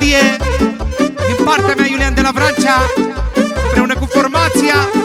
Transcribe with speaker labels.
Speaker 1: melodie Din partea mea Iulian de la Vrancea Împreună cu formația